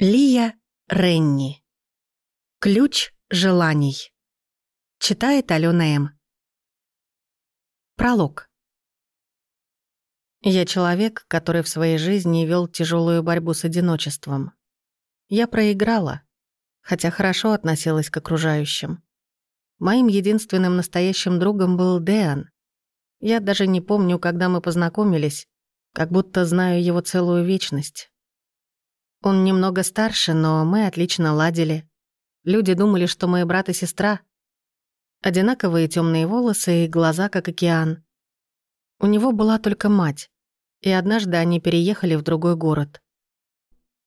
Лия Ренни. Ключ желаний. Читает Алена М. Пролог. Я человек, который в своей жизни вел тяжелую борьбу с одиночеством. Я проиграла, хотя хорошо относилась к окружающим. Моим единственным настоящим другом был Деан. Я даже не помню, когда мы познакомились, как будто знаю его целую вечность. Он немного старше, но мы отлично ладили. Люди думали, что мы брат и сестра. Одинаковые темные волосы и глаза, как океан. У него была только мать, и однажды они переехали в другой город.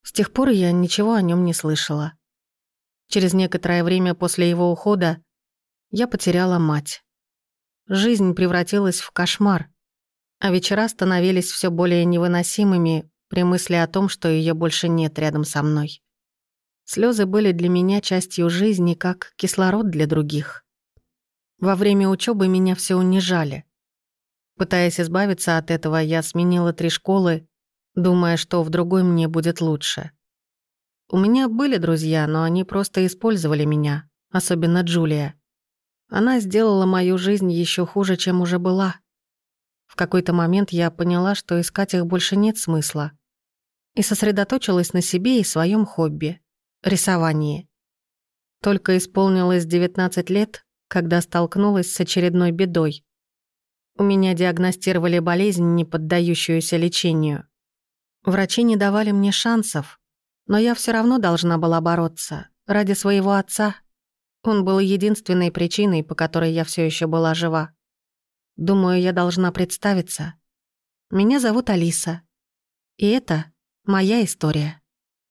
С тех пор я ничего о нем не слышала. Через некоторое время после его ухода я потеряла мать. Жизнь превратилась в кошмар, а вечера становились все более невыносимыми при мысли о том, что ее больше нет рядом со мной. Слезы были для меня частью жизни, как кислород для других. Во время учебы меня все унижали. Пытаясь избавиться от этого, я сменила три школы, думая, что в другой мне будет лучше. У меня были друзья, но они просто использовали меня, особенно Джулия. Она сделала мою жизнь еще хуже, чем уже была. В какой-то момент я поняла, что искать их больше нет смысла и сосредоточилась на себе и своем хобби — рисовании. Только исполнилось 19 лет, когда столкнулась с очередной бедой. У меня диагностировали болезнь, не поддающуюся лечению. Врачи не давали мне шансов, но я все равно должна была бороться ради своего отца. Он был единственной причиной, по которой я все еще была жива. Думаю, я должна представиться. Меня зовут Алиса. И это Моя история.